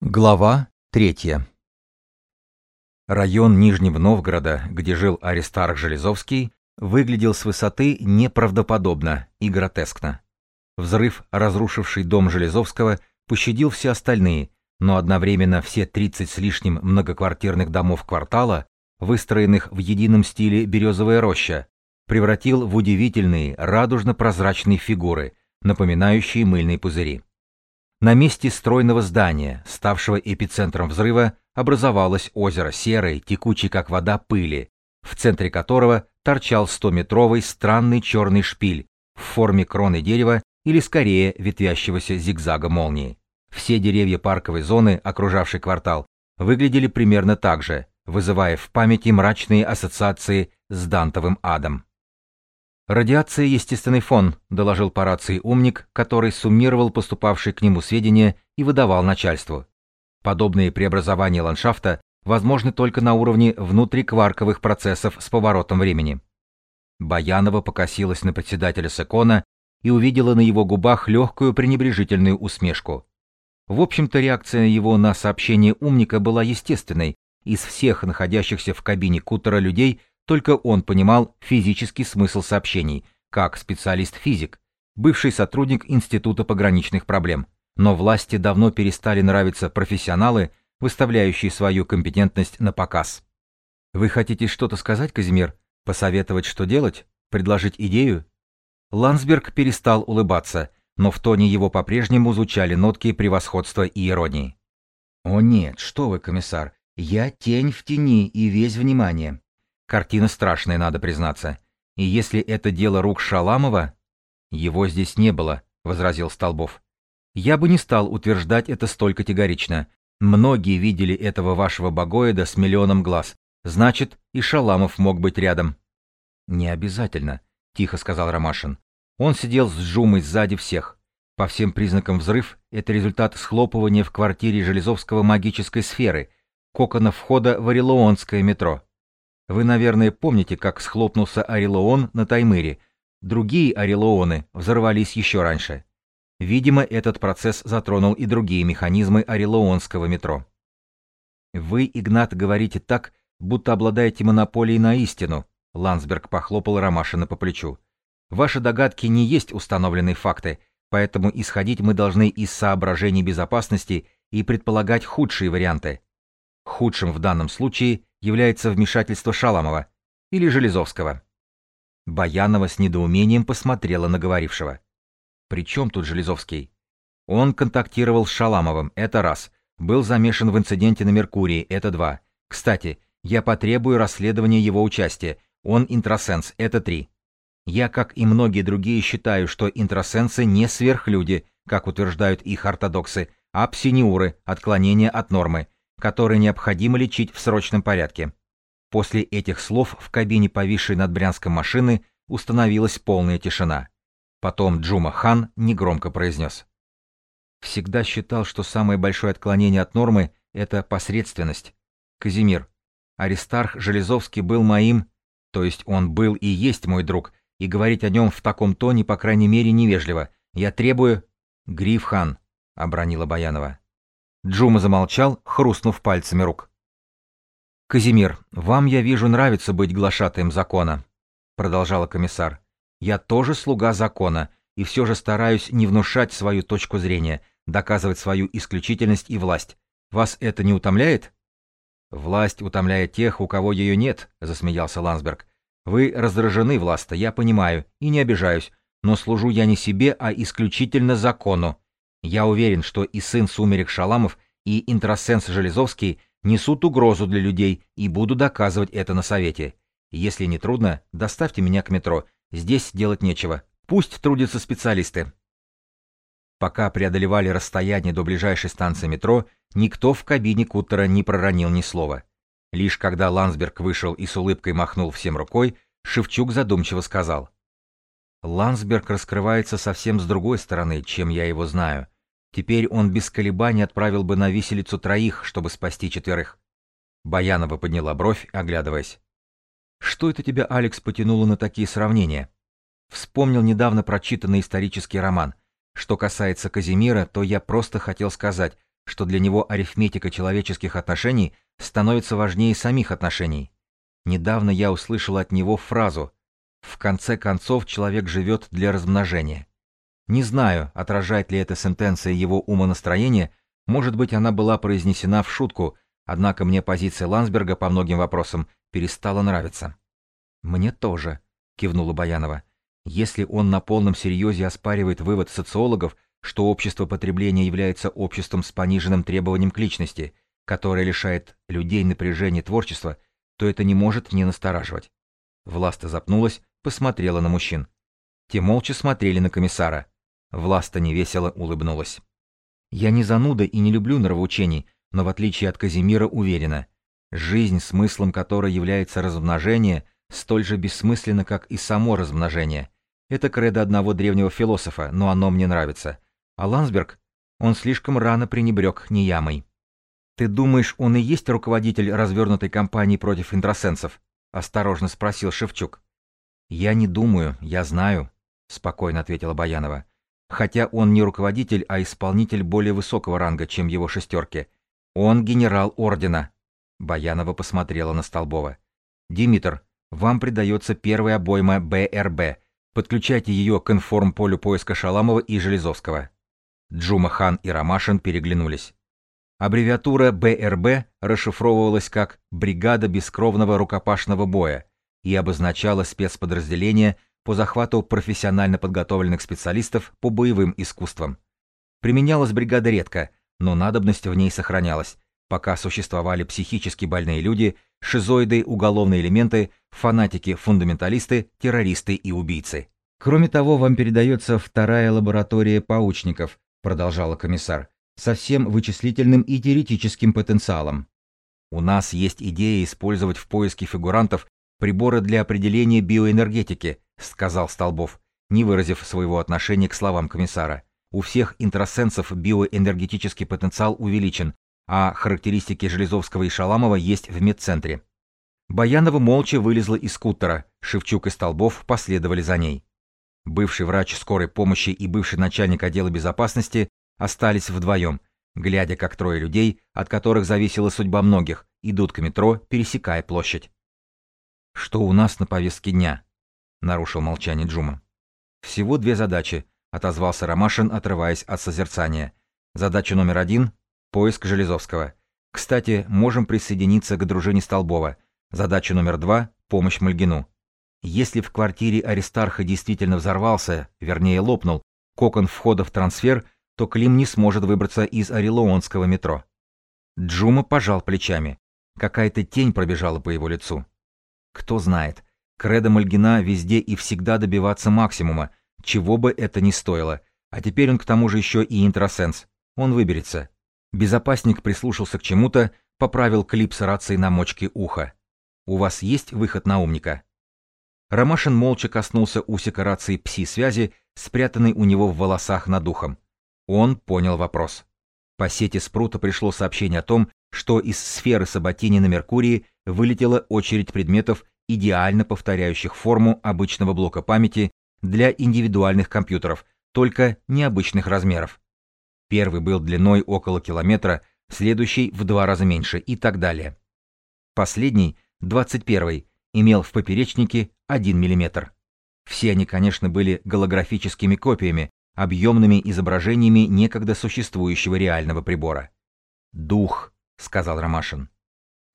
Глава третья. Район Нижнего Новгорода, где жил Аристарх Железовский, выглядел с высоты неправдоподобно и гротескно. Взрыв, разрушивший дом Железовского, пощадил все остальные, но одновременно все 30 с лишним многоквартирных домов квартала, выстроенных в едином стиле «Березовая роща», превратил в удивительные радужно-прозрачные фигуры, напоминающие мыльные пузыри. На месте стройного здания, ставшего эпицентром взрыва, образовалось озеро серой, текучей как вода пыли, в центре которого торчал 100-метровый странный черный шпиль в форме кроны дерева или скорее ветвящегося зигзага молнии. Все деревья парковой зоны, окружавшей квартал, выглядели примерно так же, вызывая в памяти мрачные ассоциации с Дантовым адом. «Радиация — естественный фон», — доложил по рации умник, который суммировал поступавшие к нему сведения и выдавал начальству. Подобные преобразования ландшафта возможны только на уровне внутрикварковых процессов с поворотом времени. Баянова покосилась на председателя Секона и увидела на его губах легкую пренебрежительную усмешку. В общем-то, реакция его на сообщение умника была естественной. Из всех находящихся в кабине Кутера людей только он понимал физический смысл сообщений, как специалист-физик, бывший сотрудник Института пограничных проблем. Но власти давно перестали нравиться профессионалы, выставляющие свою компетентность на показ. «Вы хотите что-то сказать, Казимир? Посоветовать, что делать? Предложить идею?» Ландсберг перестал улыбаться, но в тоне его по-прежнему звучали нотки превосходства и иронии. «О нет, что вы, комиссар, я тень в тени и весь внимание. Картина страшная, надо признаться. И если это дело рук Шаламова... Его здесь не было, возразил Столбов. Я бы не стал утверждать это столь категорично. Многие видели этого вашего богоида с миллионом глаз. Значит, и Шаламов мог быть рядом. Не обязательно, тихо сказал Ромашин. Он сидел с Джумой сзади всех. По всем признакам взрыв — это результат схлопывания в квартире Железовского магической сферы, кокона входа в Орелуонское метро. Вы, наверное, помните, как схлопнулся Орелоон на Таймыре. Другие Орелооны взорвались еще раньше. Видимо, этот процесс затронул и другие механизмы Орелоонского метро. Вы, Игнат, говорите так, будто обладаете монополией на истину, Ландсберг похлопал Ромашина по плечу. Ваши догадки не есть установленные факты, поэтому исходить мы должны из соображений безопасности и предполагать худшие варианты. Худшим в данном случае является вмешательство Шаламова или Железовского. Баянова с недоумением посмотрела на говорившего. «При чем тут Железовский?» Он контактировал с Шаламовым, это раз. Был замешан в инциденте на Меркурии, это два. Кстати, я потребую расследования его участия. Он интросенс, это три. Я, как и многие другие, считаю, что интросенсы не сверхлюди, как утверждают их ортодоксы, а псиниуры, отклонения от нормы, которые необходимо лечить в срочном порядке. После этих слов в кабине повисшей над Брянском машины установилась полная тишина. Потом Джума Хан негромко произнес. «Всегда считал, что самое большое отклонение от нормы — это посредственность. Казимир, Аристарх Железовский был моим, то есть он был и есть мой друг, и говорить о нем в таком тоне, по крайней мере, невежливо. Я требую...» «Гриф Хан», — обронила Баянова. Джума замолчал, хрустнув пальцами рук. «Казимир, вам, я вижу, нравится быть глашатаем закона», — продолжала комиссар. «Я тоже слуга закона, и все же стараюсь не внушать свою точку зрения, доказывать свою исключительность и власть. Вас это не утомляет?» «Власть утомляет тех, у кого ее нет», — засмеялся Ландсберг. «Вы раздражены, Власта, я понимаю, и не обижаюсь, но служу я не себе, а исключительно закону. Я уверен, что и сын Сумерек Шаламов, и интросенс Железовский несут угрозу для людей и буду доказывать это на совете. Если не трудно, доставьте меня к метро. Здесь делать нечего. Пусть трудятся специалисты. Пока преодолевали расстояние до ближайшей станции метро, никто в кабине Куттера не проронил ни слова. Лишь когда Ландсберг вышел и с улыбкой махнул всем рукой, Шевчук задумчиво сказал. Ландсберг раскрывается совсем с другой стороны, чем я его знаю. Теперь он без колебаний отправил бы на виселицу троих, чтобы спасти четверых. Баянова подняла бровь, оглядываясь. Что это тебя, Алекс, потянуло на такие сравнения? Вспомнил недавно прочитанный исторический роман. Что касается Казимира, то я просто хотел сказать, что для него арифметика человеческих отношений становится важнее самих отношений. Недавно я услышал от него фразу «В конце концов человек живет для размножения». Не знаю, отражает ли эта сентенция его умонастроение, может быть, она была произнесена в шутку, однако мне позиция Ландсберга по многим вопросам перестала нравиться. «Мне тоже», — кивнула Баянова. «Если он на полном серьезе оспаривает вывод социологов, что общество потребления является обществом с пониженным требованием к личности, которое лишает людей напряжения творчества, то это не может не настораживать». Власта запнулась, посмотрела на мужчин. Те молча смотрели на комиссара. Власта невесело улыбнулась. «Я не зануда и не люблю нравоучений, но в отличие от Казимира уверена, жизнь, смыслом которой является размножение, столь же бессмысленна, как и само размножение. Это кредо одного древнего философа, но оно мне нравится. А Лансберг, он слишком рано пренебрег неямой. «Ты думаешь, он и есть руководитель развернутой кампании против интросенсов?» — осторожно спросил Шевчук. «Я не думаю, я знаю», — спокойно ответила Баянова хотя он не руководитель, а исполнитель более высокого ранга, чем его шестерки. Он генерал ордена. Баянова посмотрела на Столбова. «Димитр, вам придается первая обойма БРБ. Подключайте ее к информполю поиска Шаламова и Железовского». Джума Хан и Ромашин переглянулись. Аббревиатура БРБ расшифровывалась как «Бригада бескровного рукопашного боя» и обозначала спецподразделение, по захвату профессионально подготовленных специалистов по боевым искусствам. Применялась бригада редко, но надобность в ней сохранялась, пока существовали психически больные люди, шизоиды, уголовные элементы, фанатики-фундаменталисты, террористы и убийцы. Кроме того, вам передается вторая лаборатория паучников, продолжала комиссар, со всем вычислительным и теоретическим потенциалом. У нас есть идея использовать в поиске фигурантов приборы для определения биоэнергетики, — сказал Столбов, не выразив своего отношения к словам комиссара. «У всех интросенсов биоэнергетический потенциал увеличен, а характеристики Железовского и Шаламова есть в медцентре». Баянова молча вылезла из скутера, Шевчук и Столбов последовали за ней. Бывший врач скорой помощи и бывший начальник отдела безопасности остались вдвоем, глядя, как трое людей, от которых зависела судьба многих, идут к метро, пересекая площадь. «Что у нас на повестке дня?» — нарушил молчание Джума. «Всего две задачи», — отозвался Ромашин, отрываясь от созерцания. «Задача номер один — поиск Железовского. Кстати, можем присоединиться к дружине Столбова. Задача номер два — помощь Мальгину. Если в квартире Аристарха действительно взорвался, вернее лопнул, кокон входа в трансфер, то Клим не сможет выбраться из Орелоонского метро». Джума пожал плечами. Какая-то тень пробежала по его лицу. Кто знает, Кредо Мальгина везде и всегда добиваться максимума, чего бы это ни стоило. А теперь он к тому же еще и интросенс. Он выберется. Безопасник прислушался к чему-то, поправил клипс рации на мочке уха. «У вас есть выход на умника?» Ромашин молча коснулся усика рации пси-связи, спрятанной у него в волосах над ухом. Он понял вопрос. По сети Спрута пришло сообщение о том, что из сферы Саботини на Меркурии вылетела очередь предметов идеально повторяющих форму обычного блока памяти для индивидуальных компьютеров, только необычных размеров. Первый был длиной около километра, следующий в два раза меньше и так далее. Последний, 21 имел в поперечнике 1 мм. Все они, конечно, были голографическими копиями, объемными изображениями некогда существующего реального прибора. «Дух», — сказал Ромашин.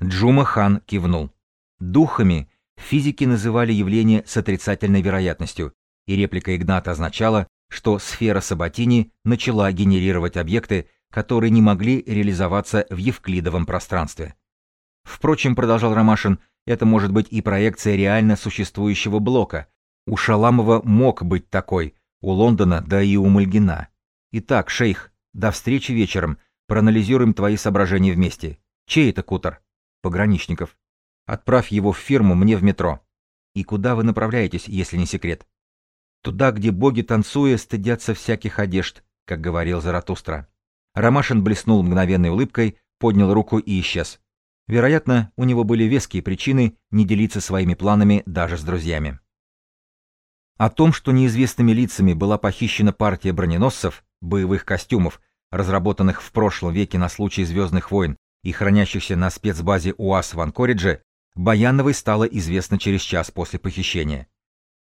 Джума Хан кивнул. Духами Физики называли явление с отрицательной вероятностью, и реплика Игната означала, что сфера Саботини начала генерировать объекты, которые не могли реализоваться в евклидовом пространстве. Впрочем, продолжал Ромашин, это может быть и проекция реально существующего блока. У Шаламова мог быть такой, у Лондона, да и у Мальгина. Итак, шейх, до встречи вечером, проанализируем твои соображения вместе. Чей это кутер? Пограничников. Отправь его в фирму мне в метро. И куда вы направляетесь, если не секрет? Туда, где боги, танцуя, стыдятся всяких одежд, как говорил Заратустра. Ромашин блеснул мгновенной улыбкой, поднял руку и исчез. Вероятно, у него были веские причины не делиться своими планами даже с друзьями. О том, что неизвестными лицами была похищена партия броненосцев, боевых костюмов, разработанных в прошлом веке на случай Звездных войн и хранящихся на спецбазе УАЗ в Анкоридже, Баяновой стало известно через час после похищения.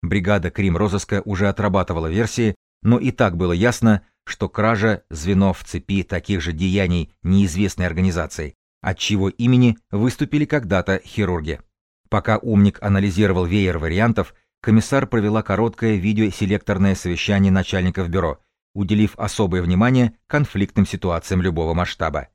Бригада Крим-розыска уже отрабатывала версии, но и так было ясно, что кража – звено в цепи таких же деяний неизвестной организации, от чьего имени выступили когда-то хирурги. Пока умник анализировал веер вариантов, комиссар провела короткое видеоселекторное совещание начальников бюро, уделив особое внимание конфликтным ситуациям любого масштаба.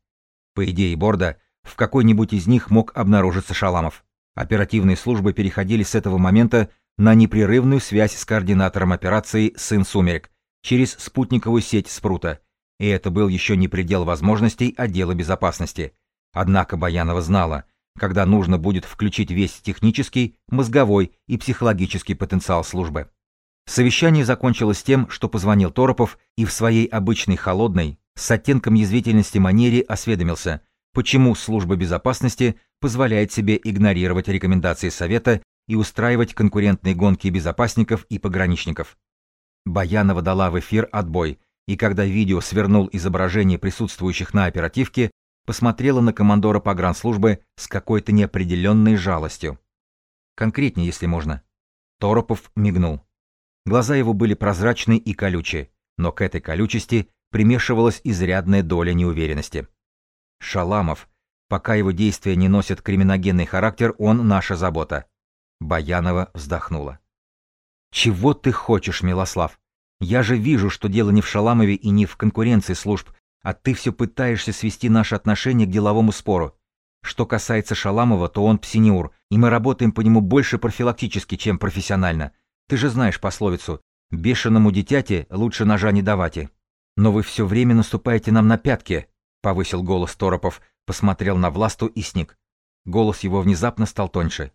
По идее Борда, в какой-нибудь из них мог обнаружиться Шаламов. Оперативные службы переходили с этого момента на непрерывную связь с координатором операции «Сын Сумерек» через спутниковую сеть Спрута, и это был еще не предел возможностей отдела безопасности. Однако Баянова знала, когда нужно будет включить весь технический, мозговой и психологический потенциал службы. Совещание закончилось тем, что позвонил Торопов и в своей обычной холодной, с оттенком язвительности манере осведомился, почему служба безопасности позволяет себе игнорировать рекомендации Совета и устраивать конкурентные гонки безопасников и пограничников. Баянова дала в эфир отбой, и когда видео свернул изображение присутствующих на оперативке, посмотрела на командора погранслужбы с какой-то неопределенной жалостью. Конкретнее, если можно. Торопов мигнул. Глаза его были прозрачные и колючие, но к этой колючести примешивалась изрядная доля неуверенности. Шаламов, пока его действия не носят криминогенный характер, он наша забота. Баянова вздохнула. «Чего ты хочешь, Милослав? Я же вижу, что дело не в Шаламове и не в конкуренции служб, а ты все пытаешься свести наши отношения к деловому спору. Что касается Шаламова, то он псиниур, и мы работаем по нему больше профилактически, чем профессионально. Ты же знаешь пословицу «бешеному дитяте лучше ножа не давати». Но вы все время наступаете нам на пятки, повысил голос Торопов, посмотрел на Власту и сник. Голос его внезапно стал тоньше.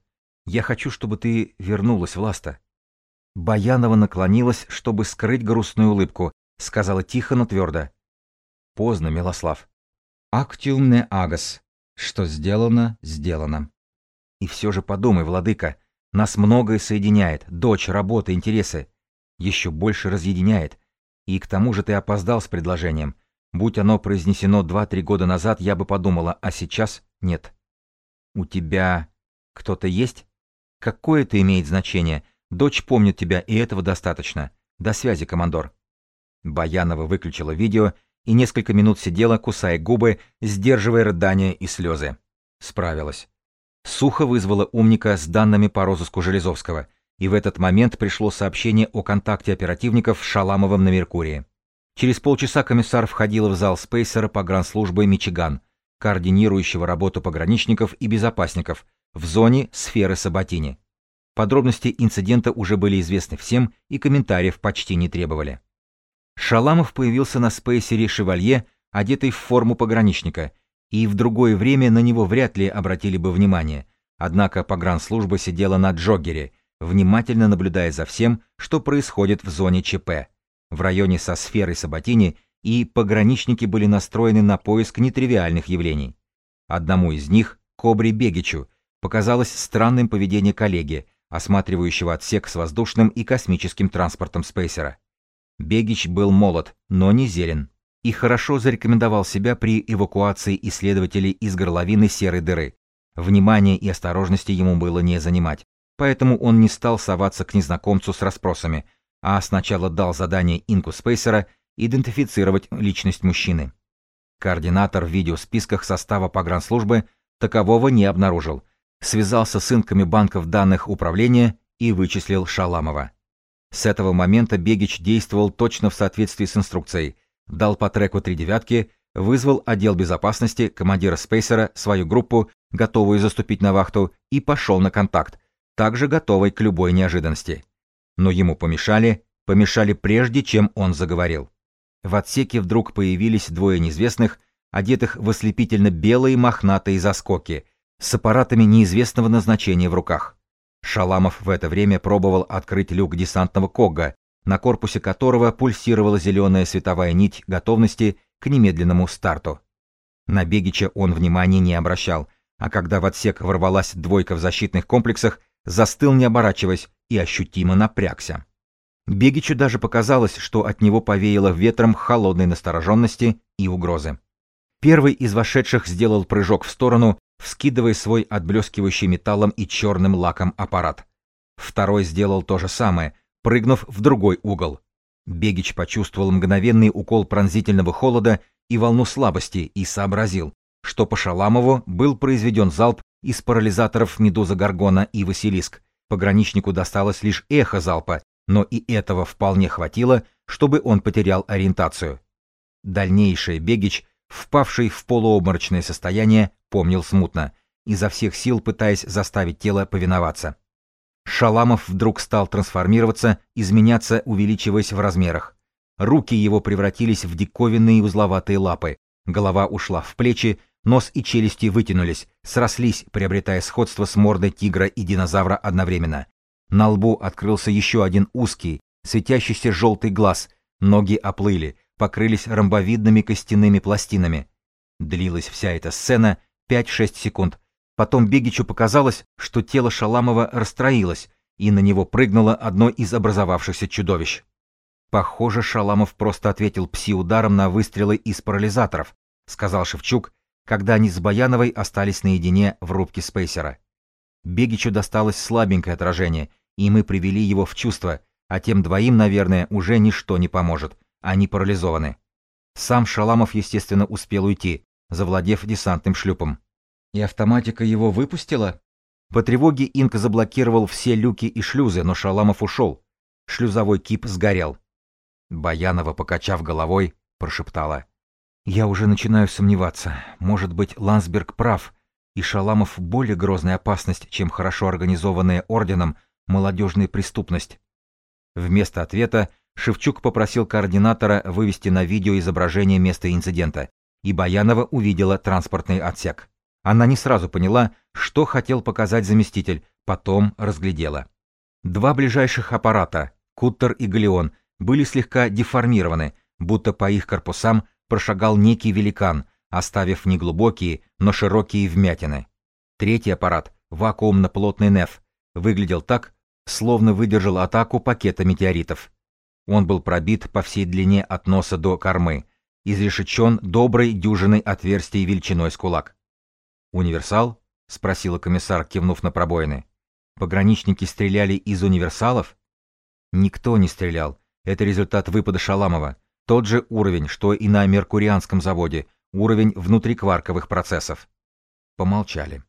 Я хочу, чтобы ты вернулась, Власта. Баянова наклонилась, чтобы скрыть грустную улыбку, сказала тихо, но твердо. Поздно, Милослав. Актиум не агас. Что сделано, сделано. И все же подумай, владыка, нас многое соединяет, дочь, работа, интересы. Еще больше разъединяет. И к тому же ты опоздал с предложением. Будь оно произнесено два-три года назад, я бы подумала, а сейчас нет. У тебя кто-то есть? Какое это имеет значение? Дочь помнит тебя, и этого достаточно. До связи, командор. Баянова выключила видео и несколько минут сидела, кусая губы, сдерживая рыдания и слезы. Справилась. Сухо вызвала умника с данными по розыску Железовского, и в этот момент пришло сообщение о контакте оперативников с Шаламовым на Меркурии. Через полчаса комиссар входила в зал спейсера погранслужбы «Мичиган», координирующего работу пограничников и безопасников в зоне сферы Саботини. Подробности инцидента уже были известны всем и комментариев почти не требовали. Шаламов появился на спейсере «Шевалье», одетый в форму пограничника, и в другое время на него вряд ли обратили бы внимание, однако погранслужба сидела на джоггере, внимательно наблюдая за всем, что происходит в зоне ЧП, в районе со сферой Саботини, и пограничники были настроены на поиск нетривиальных явлений. Одному из них, Кобре Бегичу, показалось странным поведение коллеги, осматривающего отсек с воздушным и космическим транспортом спейсера. Бегич был молод, но не зелен, и хорошо зарекомендовал себя при эвакуации исследователей из горловины серой дыры. Внимания и осторожности ему было не занимать, поэтому он не стал соваться к незнакомцу с расспросами, а сначала дал задание Инку Спейсера идентифицировать личность мужчины. Координатор в видеосписках состава погранслужбы такового не обнаружил, связался с инками банков данных управления и вычислил Шаламова. С этого момента Бегич действовал точно в соответствии с инструкцией, дал по треку три девятки, вызвал отдел безопасности, командира Спейсера, свою группу, готовую заступить на вахту, и пошел на контакт, также готовый к любой неожиданности. Но ему помешали, помешали прежде, чем он заговорил. В отсеке вдруг появились двое неизвестных, одетых в ослепительно белые мохнатые заскоки, с аппаратами неизвестного назначения в руках. Шаламов в это время пробовал открыть люк десантного Когга, на корпусе которого пульсировала зеленая световая нить готовности к немедленному старту. На Бегича он внимания не обращал, а когда в отсек ворвалась двойка в защитных комплексах, застыл не оборачиваясь и ощутимо напрягся. Бегичу даже показалось, что от него повеяло ветром холодной настороженности и угрозы. Первый из вошедших сделал прыжок в сторону, вскидывая свой отблескивающий металлом и черным лаком аппарат. Второй сделал то же самое, прыгнув в другой угол. Бегич почувствовал мгновенный укол пронзительного холода и волну слабости и сообразил, что по Шаламову был произведен залп из парализаторов Медуза Гаргона и Василиск. Пограничнику досталось лишь эхо залпа, но и этого вполне хватило, чтобы он потерял ориентацию. Дальнейшее Бегич, впавший в полуобморочное состояние, помнил смутно, изо всех сил пытаясь заставить тело повиноваться. Шаламов вдруг стал трансформироваться, изменяться, увеличиваясь в размерах. Руки его превратились в диковинные узловатые лапы, голова ушла в плечи, нос и челюсти вытянулись, срослись, приобретая сходство с мордой тигра и динозавра одновременно. На лбу открылся еще один узкий, светящийся желтый глаз, ноги оплыли, покрылись ромбовидными костяными пластинами. Длилась вся эта сцена 5-6 секунд, Потом Бегичу показалось, что тело Шаламова расстроилось, и на него прыгнуло одно из образовавшихся чудовищ. Похоже, Шаламов просто ответил пси-ударом на выстрелы из парализаторов, сказал Шевчук, когда они с Баяновой остались наедине в рубке спейсера. Бегичу досталось слабенькое отражение, и мы привели его в чувство, а тем двоим, наверное, уже ничто не поможет, они парализованы. Сам Шаламов, естественно, успел уйти, завладев десантным шлюпом. И автоматика его выпустила? По тревоге Инка заблокировал все люки и шлюзы, но Шаламов ушел. Шлюзовой кип сгорел. Баянова, покачав головой, прошептала. «Я уже начинаю сомневаться. Может быть, Лансберг прав, и Шаламов более грозная опасность, чем хорошо организованная орденом молодежная преступность». Вместо ответа Шевчук попросил координатора вывести на видео изображение места инцидента, и Баянова увидела транспортный отсек. Она не сразу поняла, что хотел показать заместитель, потом разглядела. Два ближайших аппарата, Куттер и Галеон, были слегка деформированы, будто по их корпусам прошагал некий великан, оставив неглубокие, но широкие вмятины. Третий аппарат, вакуумно-плотный НЕФ, выглядел так, словно выдержал атаку пакета метеоритов. Он был пробит по всей длине от носа до кормы, изрешечен доброй дюжиной отверстий величиной с кулак. «Универсал?» — спросила комиссар, кивнув на пробоины. «Пограничники стреляли из универсалов?» «Никто не стрелял. Это результат выпада Шаламова. Тот же уровень, что и на Меркурианском заводе, уровень внутрикварковых процессов». Помолчали.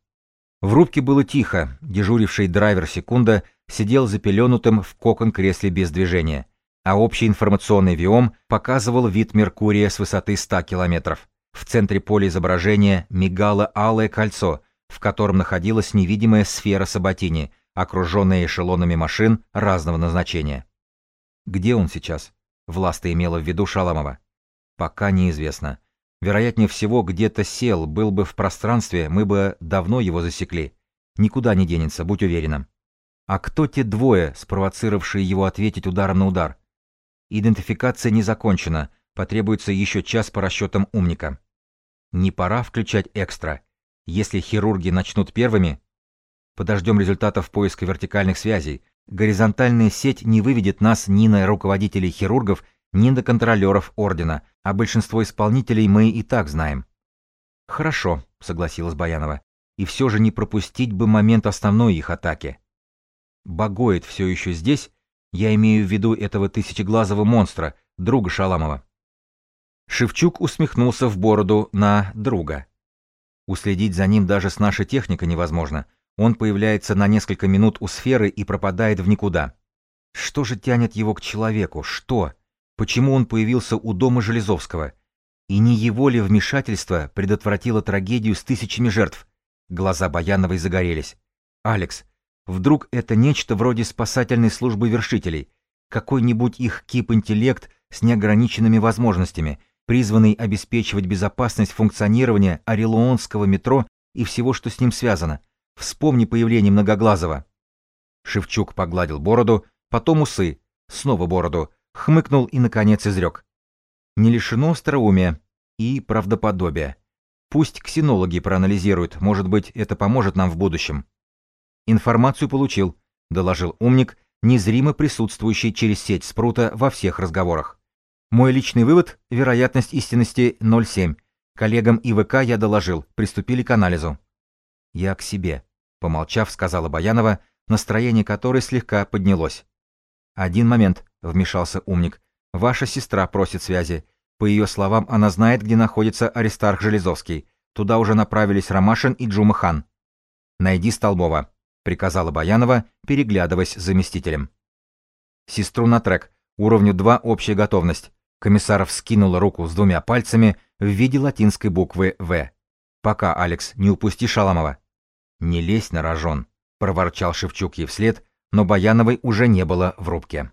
В рубке было тихо, дежуривший драйвер секунда сидел запеленутым в кокон кресле без движения, а общий информационный виом показывал вид Меркурия с высоты 100 километров. В центре поля изображения мигало алое кольцо, в котором находилась невидимая сфера Саботини, окруженная эшелонами машин разного назначения. Где он сейчас? Власта имела в виду Шаламова. Пока неизвестно. Вероятнее всего, где-то сел, был бы в пространстве, мы бы давно его засекли. Никуда не денется, будь уверенным. А кто те двое, спровоцировавшие его ответить ударом на удар? Идентификация не закончена, Потребуется еще час по расчетам умника. Не пора включать экстра. Если хирурги начнут первыми, подождем результатов поиска вертикальных связей. Горизонтальная сеть не выведет нас ни на руководителей хирургов, ни на контролеров ордена, а большинство исполнителей мы и так знаем. Хорошо, согласилась Баянова. И все же не пропустить бы момент основной их атаки. Багоид все еще здесь? Я имею в виду этого тысячеглазого монстра, друга Шаламова. Шевчук усмехнулся в бороду на друга. Уследить за ним даже с нашей техникой невозможно. Он появляется на несколько минут у сферы и пропадает в никуда. Что же тянет его к человеку? Что? Почему он появился у дома Железовского? И не его ли вмешательство предотвратило трагедию с тысячами жертв? Глаза Баяновой загорелись. «Алекс, вдруг это нечто вроде спасательной службы вершителей? Какой-нибудь их кип-интеллект с неограниченными возможностями – призванный обеспечивать безопасность функционирования Орелуонского метро и всего, что с ним связано. Вспомни появление Многоглазого. Шевчук погладил бороду, потом усы, снова бороду, хмыкнул и, наконец, изрек. Не лишено остроумия и правдоподобия. Пусть ксенологи проанализируют, может быть, это поможет нам в будущем. Информацию получил, доложил умник, незримо присутствующий через сеть спрута во всех разговорах. Мой личный вывод – вероятность истинности 0,7. Коллегам ИВК я доложил, приступили к анализу. Я к себе, помолчав, сказала Баянова, настроение которой слегка поднялось. Один момент, вмешался умник. Ваша сестра просит связи. По ее словам, она знает, где находится Аристарх Железовский. Туда уже направились Ромашин и Джумахан. Найди Столбова, приказала Баянова, переглядываясь с заместителем. Сестру на трек. Уровню 2 общая готовность. Комиссаров скинула руку с двумя пальцами в виде латинской буквы «В». «Пока, Алекс, не упусти Шаламова». «Не лезь на рожон», — проворчал Шевчук ей вслед, но Баяновой уже не было в рубке.